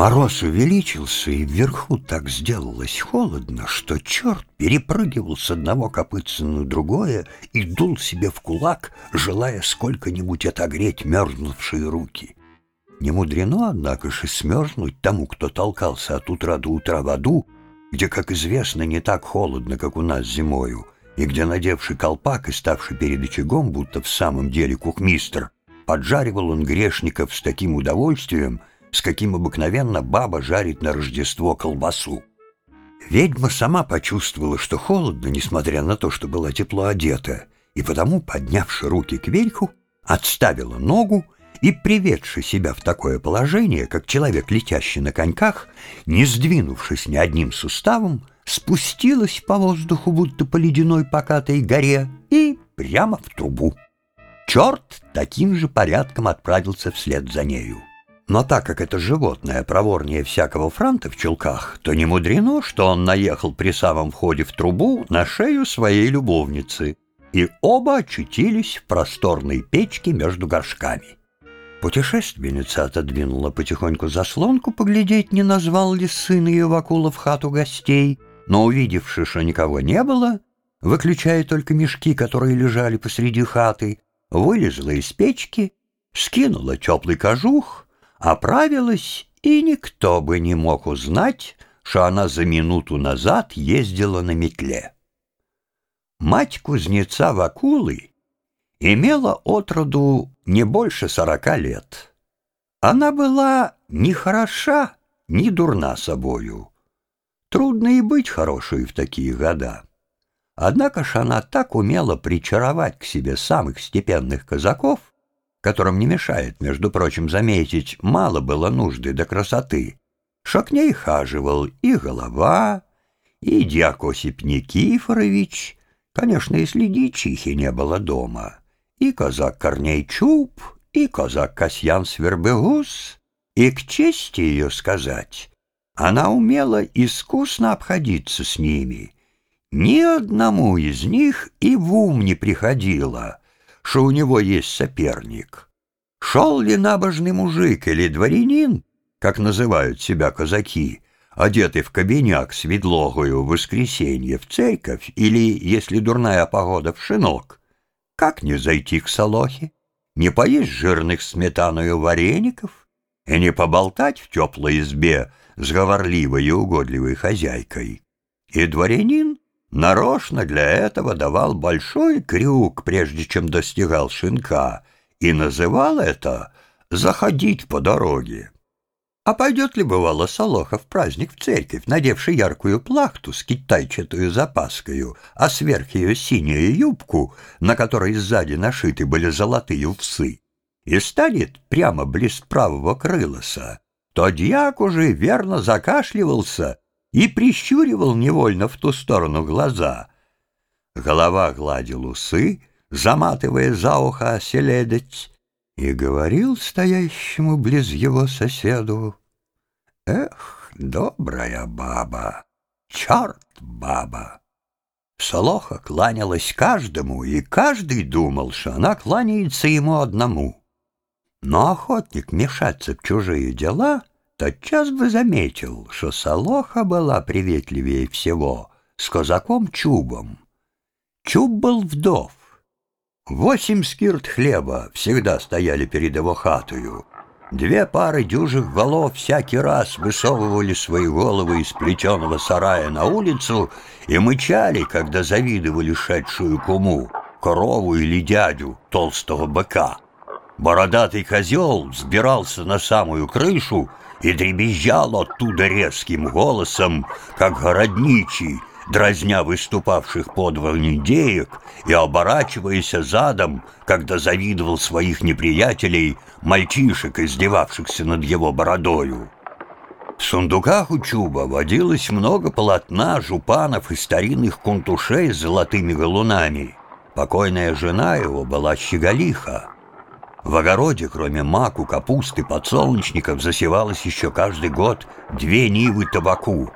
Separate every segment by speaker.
Speaker 1: Мороз увеличился, и вверху так сделалось холодно, что черт перепрыгивал с одного копытца на другое и дул себе в кулак, желая сколько-нибудь отогреть мерзнувшие руки. Не мудрено, однако же, смерзнуть тому, кто толкался от утра до утра в аду, где, как известно, не так холодно, как у нас зимою, и где, надевший колпак и ставший перед очагом, будто в самом деле кухмистр, поджаривал он грешников с таким удовольствием, с каким обыкновенно баба жарит на Рождество колбасу. Ведьма сама почувствовала, что холодно, несмотря на то, что была тепло одета, и потому, поднявши руки кверху, отставила ногу и, приведши себя в такое положение, как человек, летящий на коньках, не сдвинувшись ни одним суставом, спустилась по воздуху, будто по ледяной покатой горе, и прямо в трубу. Черт таким же порядком отправился вслед за нею. Но так как это животное проворнее всякого франта в чулках, то не мудрено, что он наехал при самом входе в трубу на шею своей любовницы, и оба очутились в просторной печке между горшками. Путешественница отодвинула потихоньку заслонку поглядеть, не назвал ли сын ее Вакула в хату гостей, но, увидевши, что никого не было, выключая только мешки, которые лежали посреди хаты, вылезла из печки, скинула теплый кожух — оправилась, и никто бы не мог узнать, что она за минуту назад ездила на метле. Мать кузнеца Вакулы имела отроду не больше сорока лет. Она была ни хороша, ни дурна собою. Трудно и быть хорошей в такие года. Однако ж она так умела причаровать к себе самых степенных казаков, которым не мешает, между прочим, заметить, мало было нужды до красоты, что к ней хаживал и голова, и дьяк Осип Никифорович, конечно, если дичихи не было дома, и казак Корней Чуб, и казак Касьян Свербегус, и к чести ее сказать, она умела искусно обходиться с ними. Ни одному из них и в ум не приходило — что у него есть соперник. Шел ли набожный мужик или дворянин, как называют себя казаки, одетый в кабиняк с ведлогою в воскресенье в церковь или, если дурная погода, в шинок, как не зайти к Солохе, не поесть жирных сметаною вареников и не поболтать в теплой избе с говорливой и угодливой хозяйкой? И дворянин нарочно для этого давал большой крюк, прежде чем достигал шинка, и называл это «заходить по дороге». А пойдет ли, бывало, Солоха в праздник в церковь, надевший яркую плахту с китайчатую запаскою, а сверх ее синюю юбку, на которой сзади нашиты были золотые усы, и станет прямо близ правого крылоса, то дьяк уже верно закашливался и прищуривал невольно в ту сторону глаза. Голова гладил усы, заматывая за ухо оселедец, и говорил стоящему близ его соседу, «Эх, добрая баба, черт баба!» Солоха кланялась каждому, и каждый думал, что она кланяется ему одному. Но охотник мешаться в чужие дела тотчас бы заметил, что Солоха была приветливее всего с казаком Чубом. Чуб был вдов. Восемь скирт хлеба всегда стояли перед его хатою. Две пары дюжих голов всякий раз высовывали свои головы из плетеного сарая на улицу и мычали, когда завидовали шедшую куму, корову или дядю толстого быка. Бородатый козел взбирался на самую крышу и дребезжал оттуда резким голосом, как городничий, дразня выступавших по индеек и оборачиваясь задом, когда завидовал своих неприятелей, мальчишек, издевавшихся над его бородою. В сундуках у Чуба водилось много полотна, жупанов и старинных кунтушей с золотыми галунами. Покойная жена его была щеголиха. В огороде, кроме маку, капусты, подсолнечников, засевалось еще каждый год две нивы табаку.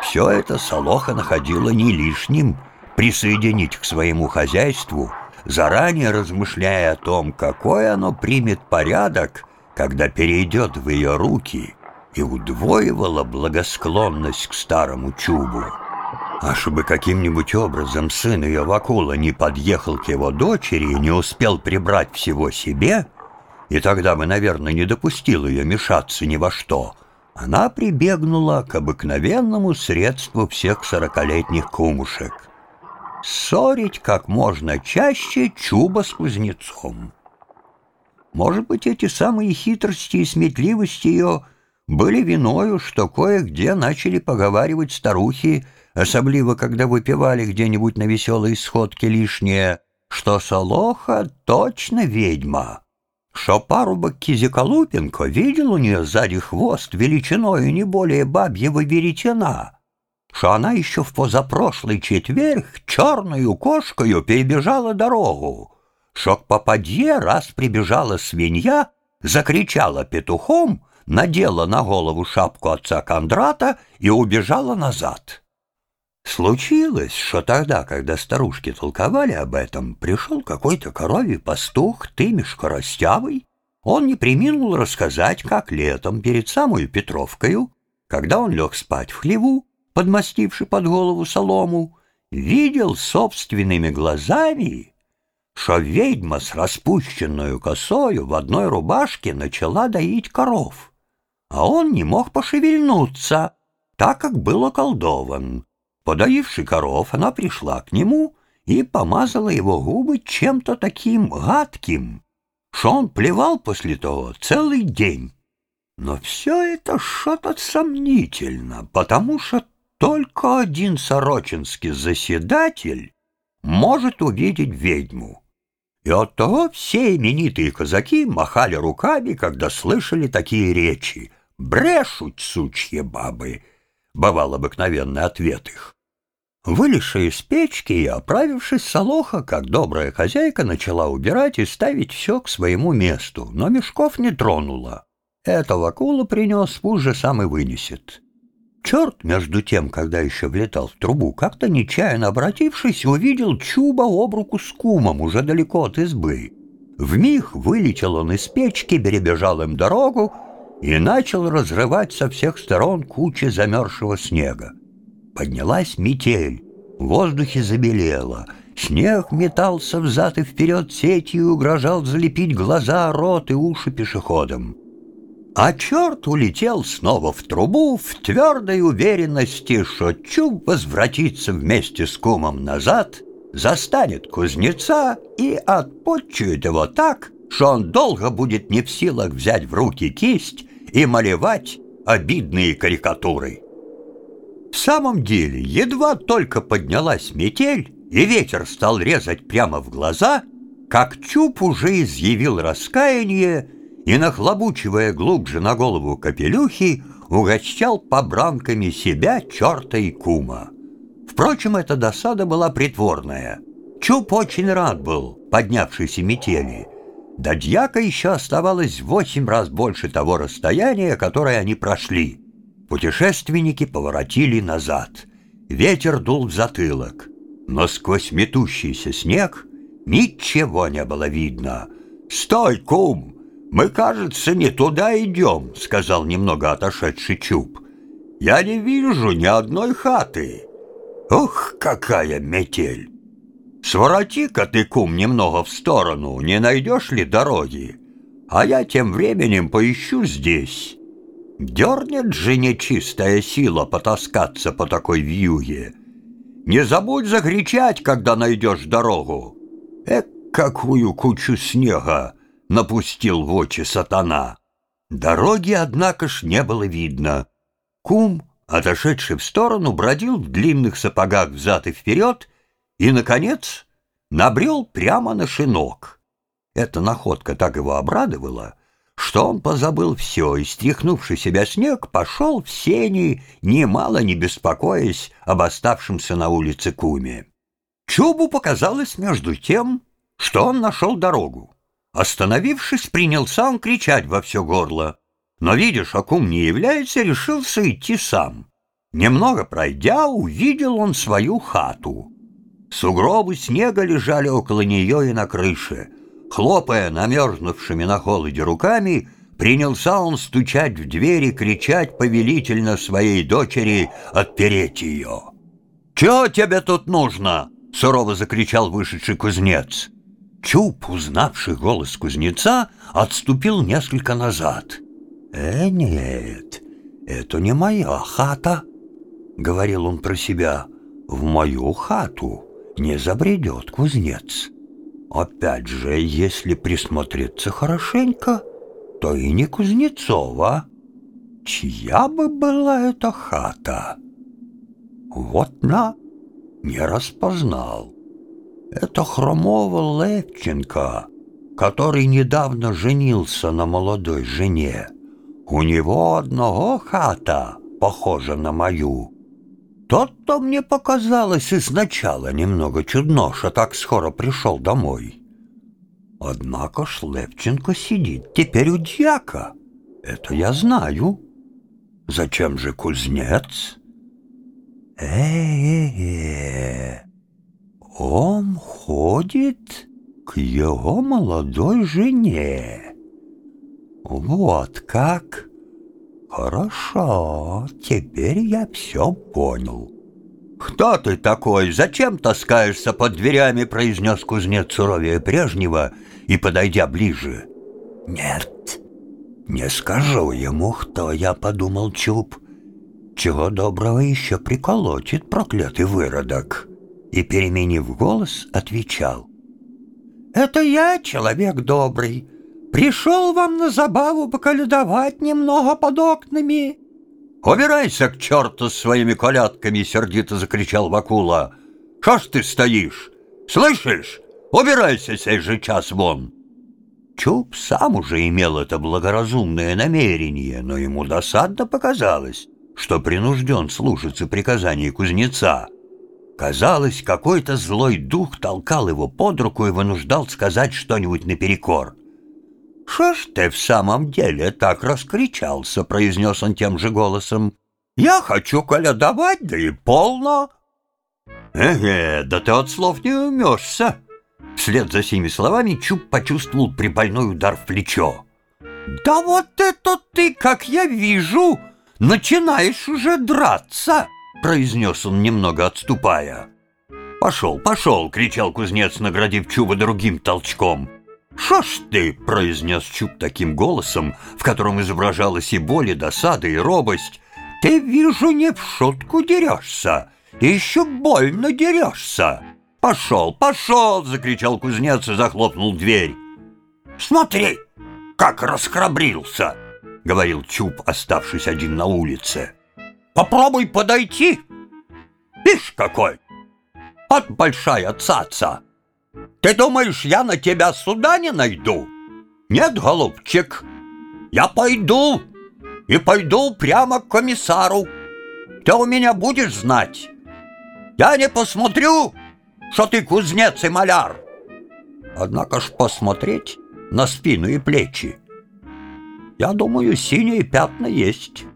Speaker 1: Все это Солоха находила не лишним присоединить к своему хозяйству, заранее размышляя о том, какой оно примет порядок, когда перейдет в ее руки, и удвоивала благосклонность к старому чубу. А чтобы каким-нибудь образом сын ее Вакула не подъехал к его дочери и не успел прибрать всего себе, и тогда бы, наверное, не допустил ее мешаться ни во что, она прибегнула к обыкновенному средству всех сорокалетних кумушек — ссорить как можно чаще чуба с кузнецом. Может быть, эти самые хитрости и сметливости ее были виною, что кое-где начали поговаривать старухи, особливо когда выпивали где-нибудь на веселой сходке лишнее, что Солоха точно ведьма, что парубок Кизиколупенко видел у нее сзади хвост величиною не более бабьего веретена, что она еще в позапрошлый четверг черную кошкою перебежала дорогу, что к попадье раз прибежала свинья, закричала петухом, надела на голову шапку отца Кондрата и убежала назад. Случилось, что тогда, когда старушки толковали об этом, пришел какой-то коровий пастух, тымишко растявый. Он не приминул рассказать, как летом перед самую Петровкою, когда он лег спать в хлеву, подмастивши под голову солому, видел собственными глазами, что ведьма с распущенную косою в одной рубашке начала доить коров, а он не мог пошевельнуться, так как был околдован. Подоивши коров, она пришла к нему и помазала его губы чем-то таким гадким, что он плевал после того целый день. Но все это что-то сомнительно, потому что только один сорочинский заседатель может увидеть ведьму. И оттого все именитые казаки махали руками, когда слышали такие речи. «Брешут, сучьи бабы!» — бывал обыкновенный ответ их. Вылезшая из печки и оправившись солоха, как добрая хозяйка, начала убирать и ставить все к своему месту, но мешков не тронула. Этого акула принес, пусть же сам и вынесет. Черт, между тем, когда еще влетал в трубу, как-то нечаянно обратившись, увидел Чуба об руку с кумом уже далеко от избы. Вмиг вылетел он из печки, перебежал им дорогу и начал разрывать со всех сторон кучи замерзшего снега. Поднялась метель, в воздухе забелело, снег метался взад и вперед сетью угрожал залепить глаза, рот и уши пешеходам. А черт улетел снова в трубу в твердой уверенности, что Чуб возвратится вместе с кумом назад, застанет кузнеца и отпотчует его так, что он долго будет не в силах взять в руки кисть и малевать обидные карикатуры. В самом деле, едва только поднялась метель, и ветер стал резать прямо в глаза, как Чуб уже изъявил раскаяние и, нахлобучивая глубже на голову капелюхи, угощал побранками себя, черта и кума. Впрочем, эта досада была притворная. Чуб очень рад был поднявшейся метели. До дьяка еще оставалось восемь раз больше того расстояния, которое они прошли. Путешественники поворотили назад. Ветер дул в затылок, но сквозь метущийся снег ничего не было видно. «Стой, кум!» «Мы, кажется, не туда идем», — сказал немного отошедший Чуб. «Я не вижу ни одной хаты». «Ух, какая метель! Свороти-ка ты, кум, немного в сторону, не найдешь ли дороги? А я тем временем поищу здесь. Дернет же нечистая сила потаскаться по такой вьюге. Не забудь закричать, когда найдешь дорогу. Эк, какую кучу снега! напустил в очи сатана. Дороги, однако ж, не было видно. Кум, отошедший в сторону, бродил в длинных сапогах взад и вперед и, наконец, набрел прямо на шинок. Эта находка так его обрадовала, что он позабыл все и, стряхнувши себя снег, пошел в сени, немало не беспокоясь об оставшемся на улице куме. Чубу показалось между тем, что он нашел дорогу. Остановившись, принялся он кричать во все горло. Но, видя, что кум не является, решился идти сам. Немного пройдя, увидел он свою хату. Сугробы снега лежали около нее и на крыше. Хлопая намерзнувшими на холоде руками, принялся он стучать в двери, кричать повелительно своей дочери отпереть ее. «Чего тебе тут нужно?» — сурово закричал вышедший кузнец. Чуб, узнавший голос кузнеца, отступил несколько назад. «Э, нет, это не моя хата», — говорил он про себя. «В мою хату не забредет кузнец. Опять же, если присмотреться хорошенько, то и не Кузнецова. Чья бы была эта хата?» Вот на, не распознал. Это Хромова Левченко, который недавно женился на молодой жене. У него одного хата похожа на мою. Тот-то мне показалось и немного чудно, что так скоро пришел домой. Однако ж Левченко сидит теперь у дьяка. Это я знаю. Зачем же кузнец? Э-э-э, он ходит к его молодой жене. Вот как? Хорошо, теперь я все понял. «Кто ты такой? Зачем таскаешься под дверями?» произнес кузнец суровее прежнего и, подойдя ближе. «Нет, не скажу ему, кто я», — подумал Чуб. Чего доброго еще приколотит проклятый выродок. И, переменив голос, отвечал. «Это я, человек добрый, пришел вам на забаву поколедовать немного под окнами». «Убирайся к черту с своими колядками!» — сердито закричал Вакула. «Шо ж ты стоишь? Слышишь? Убирайся сей же час вон!» Чуб сам уже имел это благоразумное намерение, но ему досадно показалось, что принужден слушаться приказаний кузнеца. Казалось, какой-то злой дух толкал его под руку и вынуждал сказать что-нибудь наперекор. «Что ж ты в самом деле так раскричался?» — произнес он тем же голосом. «Я хочу колядовать, да и полно!» «Эге, да ты от слов не умешься!» Вслед за сими словами Чуб почувствовал прибольной удар в плечо. «Да вот это ты, как я вижу!» начинаешь уже драться!» — произнес он, немного отступая. «Пошел, пошел!» — кричал кузнец, наградив Чуба другим толчком. «Шо ж ты?» — произнес Чуб таким голосом, в котором изображалась и боль, и досада, и робость. «Ты, вижу, не в шутку дерешься, еще больно дерешься!» «Пошел, пошел!» — закричал кузнец и захлопнул дверь. «Смотри, как расхрабрился!» говорил Чуб, оставшись один на улице. «Попробуй подойти! Ишь какой! От большая цаца! Ты думаешь, я на тебя суда не найду? Нет, голубчик, я пойду и пойду прямо к комиссару. Ты у меня будешь знать. Я не посмотрю, что ты кузнец и маляр. Однако ж посмотреть на спину и плечи я думаю, синие пятна есть.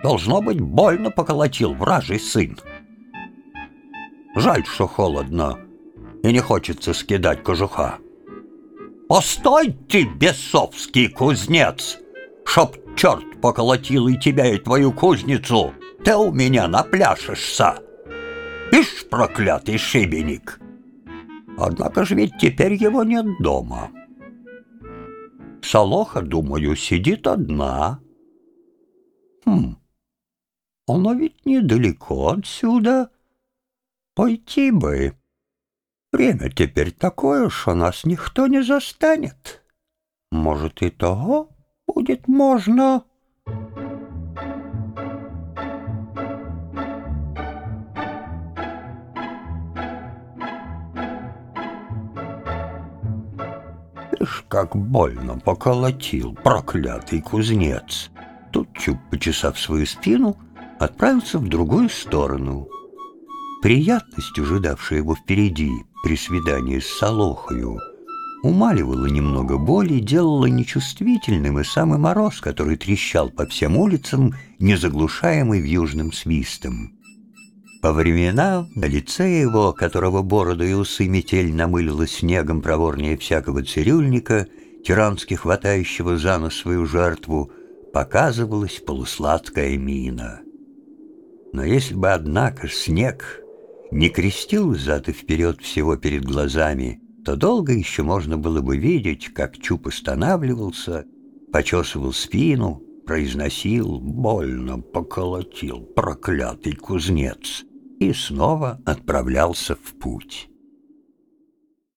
Speaker 1: Должно быть, больно поколотил вражий сын. Жаль, что холодно, и не хочется скидать кожуха. Постой ты, бесовский кузнец, чтоб черт поколотил и тебя, и твою кузницу, ты у меня напляшешься. Ишь, проклятый шибеник! Однако же ведь теперь его нет дома. Солоха, думаю, сидит одна. Хм, она ведь недалеко отсюда. Пойти бы. Время теперь такое, что нас никто не застанет. Может, и того будет можно... Ишь, как больно поколотил проклятый кузнец. Тут Чуб, почесав свою спину, отправился в другую сторону. Приятность, ожидавшая его впереди при свидании с Солохою, умаливала немного боли, делала нечувствительным и самый мороз, который трещал по всем улицам, не заглушаемый вьюжным свистом. По временам на лице его, которого бороду и усы метель намылила снегом проворнее всякого цирюльника, тирански хватающего за нос свою жертву, показывалась полусладкая мина. Но если бы, однако, снег не крестил взад и вперед всего перед глазами, то долго еще можно было бы видеть, как Чуп останавливался, почесывал спину, произносил, больно поколотил проклятый кузнец и снова отправлялся в путь.